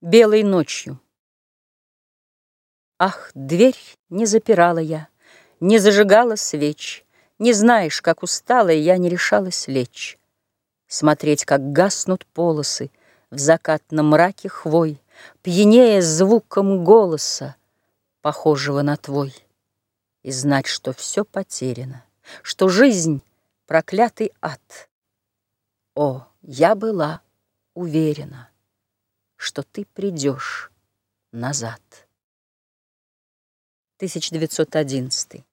Белой ночью. Ах, дверь не запирала я, Не зажигала свеч, Не знаешь, как устала, Я не решалась лечь. Смотреть, как гаснут полосы В закатном мраке хвой, Пьянее звуком голоса, Похожего на твой. И знать, что все потеряно, Что жизнь — проклятый ад. О, я была уверена что ты придешь назад. 1911